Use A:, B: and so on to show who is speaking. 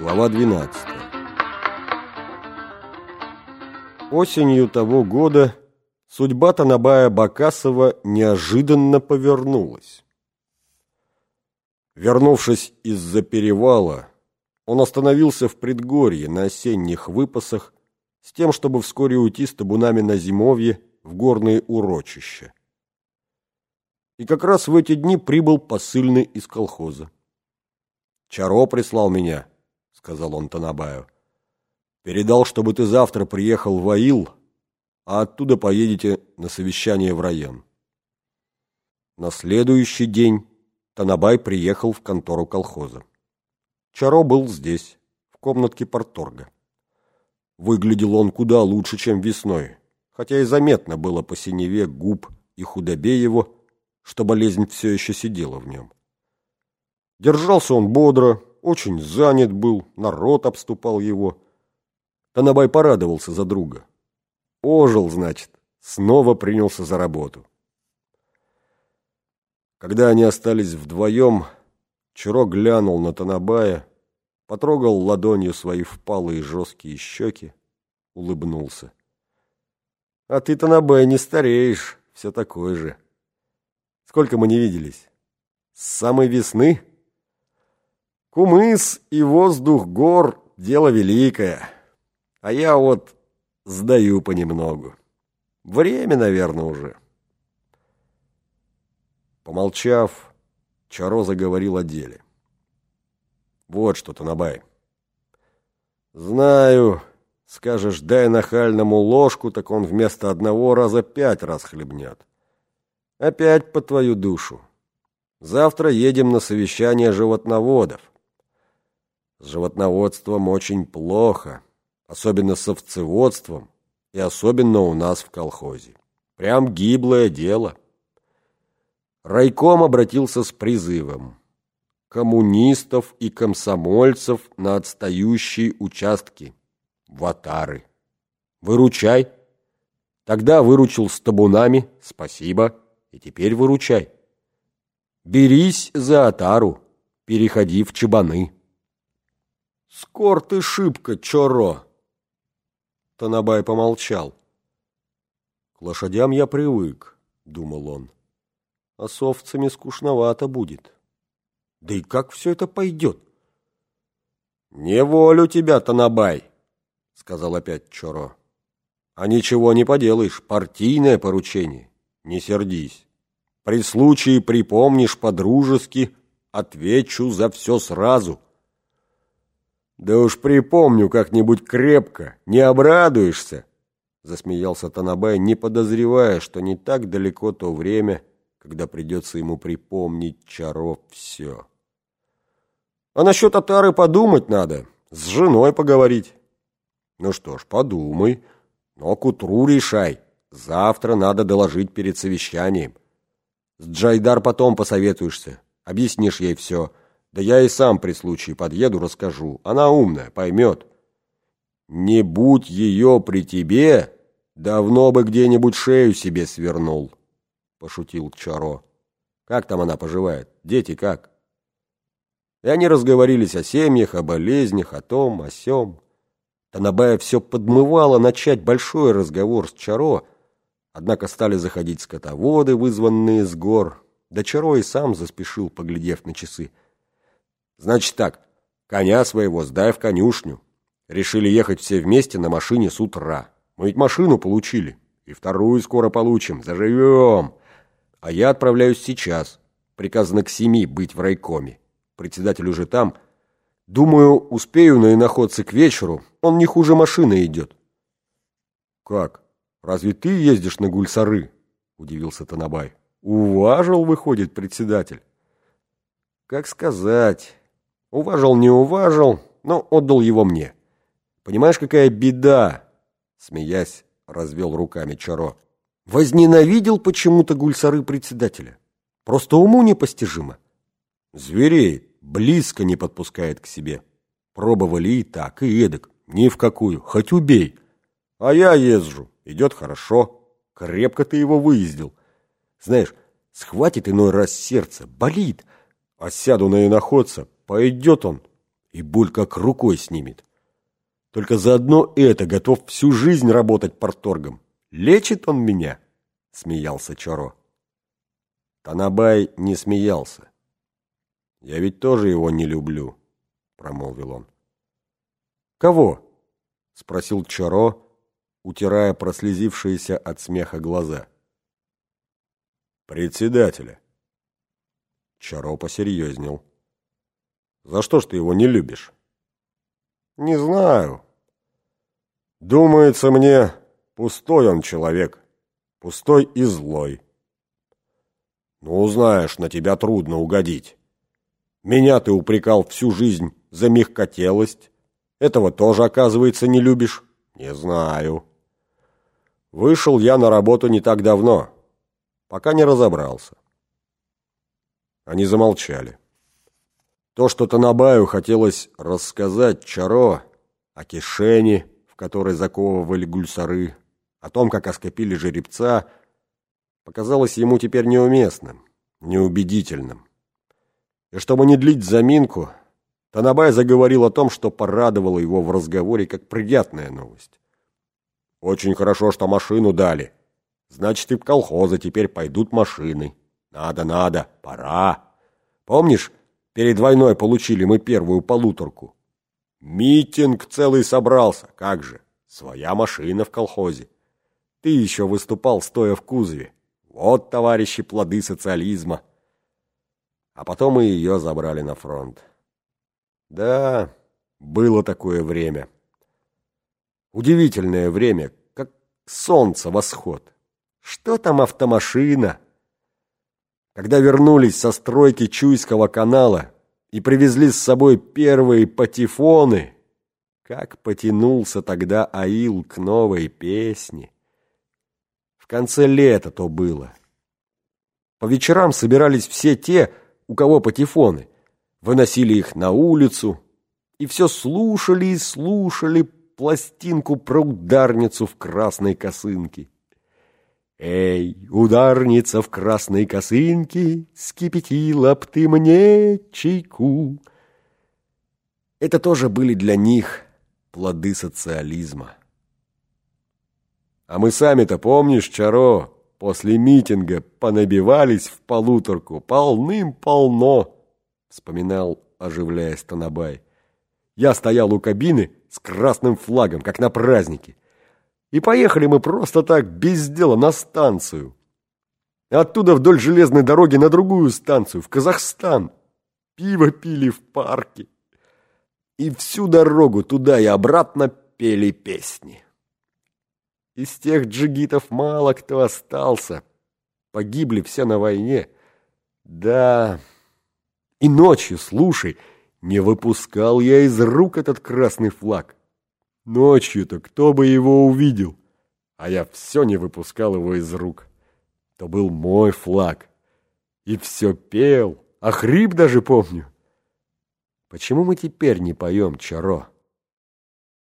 A: Глава 12 Осенью того года судьба Танабая Бакасова неожиданно повернулась. Вернувшись из-за перевала, он остановился в предгорье на осенних выпасах с тем, чтобы вскоре уйти с табунами на зимовье в горные урочища. И как раз в эти дни прибыл посыльный из колхоза. «Чаро прислал меня», — сказал он Танабаю. «Передал, чтобы ты завтра приехал в Аил, а оттуда поедете на совещание в район». На следующий день Танабай приехал в контору колхоза. Чаро был здесь, в комнатке порторга. Выглядел он куда лучше, чем весной, хотя и заметно было по синеве губ и худобе его, что болезнь все еще сидела в нем. Держался он бодро, очень занят был, народ обступал его. Танабай порадовался за друга. Ожил, значит, снова принялся за работу. Когда они остались вдвоем, Чиро глянул на Танабая, потрогал ладонью свои впалые жесткие щеки, улыбнулся. — А ты, Танабай, не стареешь, все такой же. Сколько мы не виделись? С самой весны? Кумыс и воздух гор — дело великое. А я вот сдаю понемногу. Время, наверное, уже. Помолчав, Чаро заговорил о деле. Вот что, Танабай. Знаю, скажешь, дай нахальному ложку, так он вместо одного раза пять раз хлебнет. Опять по твою душу. Завтра едем на совещание животноводов. С животноводством очень плохо, особенно с овцеводством и особенно у нас в колхозе. Прям гиблое дело. Райком обратился с призывом коммунистов и комсомольцев на отстающие участки, ватары. Выручай. Тогда выручил с табунами, спасибо, и теперь выручай. Берись за отару, переходи в чебаны. Скор ты шибко, чоро. Танабай помолчал. К лошадям я привык, думал он. А с овцами скучновато будет. Да и как все это пойдет? «Не волю тебя, Танабай», — сказал опять Чоро. «А ничего не поделаешь, партийное поручение. Не сердись. При случае припомнишь по-дружески, отвечу за все сразу». «Да уж припомню как-нибудь крепко, не обрадуешься», — засмеялся Танабай, не подозревая, что не так далеко то время, когда придется ему припомнить Чаров все. А насчет Атары подумать надо, с женой поговорить. Ну что ж, подумай, но к утру решай. Завтра надо доложить перед совещанием. С Джайдар потом посоветуешься, объяснишь ей все. Да я и сам при случае подъеду, расскажу. Она умная, поймет. Не будь ее при тебе, давно бы где-нибудь шею себе свернул, пошутил Чаро. Как там она поживает? Дети как? И они разговорились о семьях, о болезнях, о том, о сём. Танабая все подмывало начать большой разговор с Чаро, однако стали заходить скотоводы, вызванные с гор. Да Чаро и сам заспешил, поглядев на часы. «Значит так, коня своего сдай в конюшню. Решили ехать все вместе на машине с утра. Мы ведь машину получили, и вторую скоро получим, заживем. А я отправляюсь сейчас. Приказано к семи быть в райкоме председатель уже там. Думаю, успею на иноходце к вечеру. Он не хуже машины идет. Как? Разве ты ездишь на гульсары? Удивился Танабай. Уважил, выходит, председатель. Как сказать? Уважил, не уважил, но отдал его мне. Понимаешь, какая беда? Смеясь, развел руками Чаро. Возненавидел почему-то гульсары председателя. Просто уму непостижимо. Звереет близко не подпускает к себе. Пробовали и так, и эдак, ни в какую, хоть убей. А я езжу, идет хорошо, крепко ты его выездил. Знаешь, схватит иной раз сердце, болит, а сяду на иноходца, пойдет он, и боль как рукой снимет. Только за одно это готов всю жизнь работать порторгом. Лечит он меня, смеялся Чоро. Танабай не смеялся. Я ведь тоже его не люблю, промолвил он. Кого? спросил Чоро, утирая прослезившиеся от смеха глаза. Председателя. Чаро посерьезнел. За что ж ты его не любишь? Не знаю. Думается мне, пустой он человек. Пустой и злой. Ну, знаешь, на тебя трудно угодить. Меня ты упрекал всю жизнь за мягкотелость. Этого тоже, оказывается, не любишь. Не знаю. Вышел я на работу не так давно, пока не разобрался. Они замолчали. То, что Танабаю хотелось рассказать Чаро о кишене, в которой заковывали гульсары, о том, как оскопили жеребца, показалось ему теперь неуместным, неубедительным. И чтобы не длить заминку, Танабай заговорил о том, что порадовало его в разговоре как приятная новость. «Очень хорошо, что машину дали. Значит, и в колхозы теперь пойдут машины. Надо, надо, пора. Помнишь, перед войной получили мы первую полуторку? Митинг целый собрался, как же, своя машина в колхозе. Ты еще выступал, стоя в кузове. Вот, товарищи, плоды социализма. А потом и ее забрали на фронт. Да, было такое время. Удивительное время, как солнце восход. Что там автомашина? Когда вернулись со стройки Чуйского канала и привезли с собой первые патефоны, как потянулся тогда Аил к новой песне. В конце лета то было. По вечерам собирались все те, у кого патефоны, выносили их на улицу и все слушали и слушали пластинку про ударницу в красной косынке. Эй, ударница в красной косынке, скипятила б ты мне чайку. Это тоже были для них плоды социализма. А мы сами-то, помнишь, Чаро, после митинга понабивались в полуторку полным-полно, вспоминал, оживляясь Танабай. Я стоял у кабины с красным флагом, как на празднике. И поехали мы просто так, без дела, на станцию. Оттуда вдоль железной дороги на другую станцию, в Казахстан. Пиво пили в парке. И всю дорогу туда и обратно пели песни. Из тех джигитов мало кто остался. Погибли все на войне. Да, и ночью, слушай, не выпускал я из рук этот красный флаг. Ночью-то кто бы его увидел? А я все не выпускал его из рук. То был мой флаг. И все пел, а хрип даже помню. Почему мы теперь не поем, Чаро?